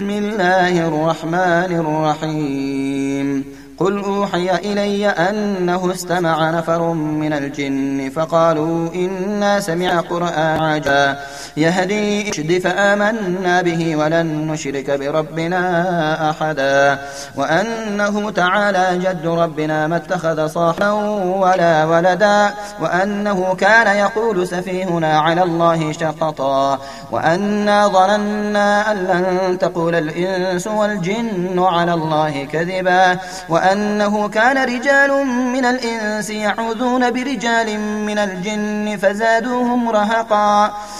بسم الله الرحمن الرحيم. قل أوحي إلي أنه استمع نفر من الجن فقالوا إنا سمع قرآن عجا يهدي إشد فآمنا به ولن نشرك بربنا أحدا. وأنه تعالى جد ربنا ما اتخذ صاحبا ولا ولدا. وأنه كان يقول سفيهنا على الله شططا. وأنا ظننا أن لن تقول الإنس والجن على الله كذبا. وأن وأنه كان رجال من الإنس يعوذون برجال من الجن فزادوهم رهقا.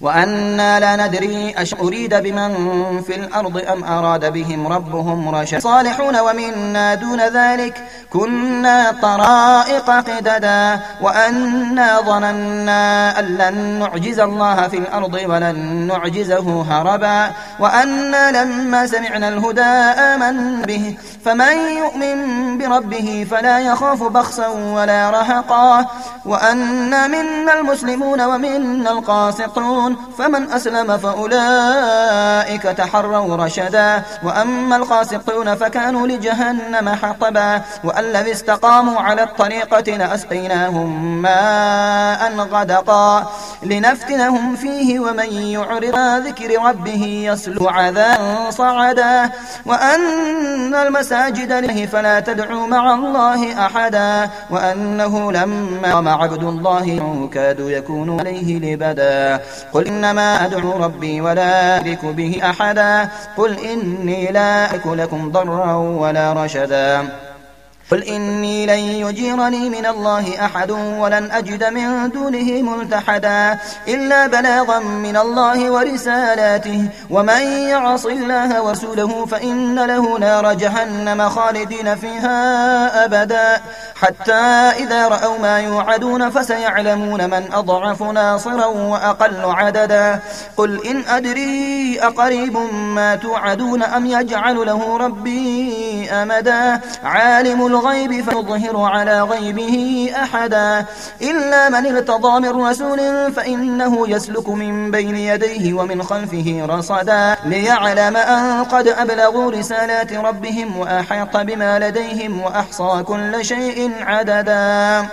وأنا لا ندري أش أريد بمن في الأرض أم أراد بهم ربهم رشدا. صالحون ومنا دون ذلك. كنا طرائق قددا. وأنا ظننا أن لن نعجز الله في الأرض ولن نعجزه هربا. وأنا لما سمعنا الهدى آمن به فمن يؤمن بربه فلا يخاف بخسا ولا رهقا. وأنا منا المسلمون ومنا القاسطون فمن أسلم فأولئك تحروا رشدا. وأما القاسطون فكانوا لجهنم حطبا. والذي استقاموا على الطريقة لأسقيناهم ماء غدقا. لنفتنهم فيه ومن يعرض ذكر ربه يسلو عذابا صعدا. وأن المساجد له فلا تدعوا مع الله أحدا. وأنه لما ومع عبد الله كادوا يكونوا عليه لبدا. قل إنما أدعو ربي ولا أشرك به أحدا. قل إني لا أملك لكم ضرا ولا رشدا. قل إني لن يجيرني من الله أحد ولن أجد من دونه ملتحدا إلا بلاغا من الله ورسالاته. ومن يعص الله ورسوله فإن له نار جهنم خالدين فيها أبدا. حتى إذا رأوا ما يوعدون فسيعلمون من أضعف ناصرا وأقل عددا. قل إن أدري أقريب ما توعدون أم يجعل له ربي أمدا. عالم الغيب فيظهر على غيبه أحدا. إلا من ارتضى من رسول فإنه يسلك من بين يديه ومن خلفه رصدا. ليعلم أن قد أبلغوا رسالات ربهم وأحيط بما لديهم وأحصى كل شيء عددا.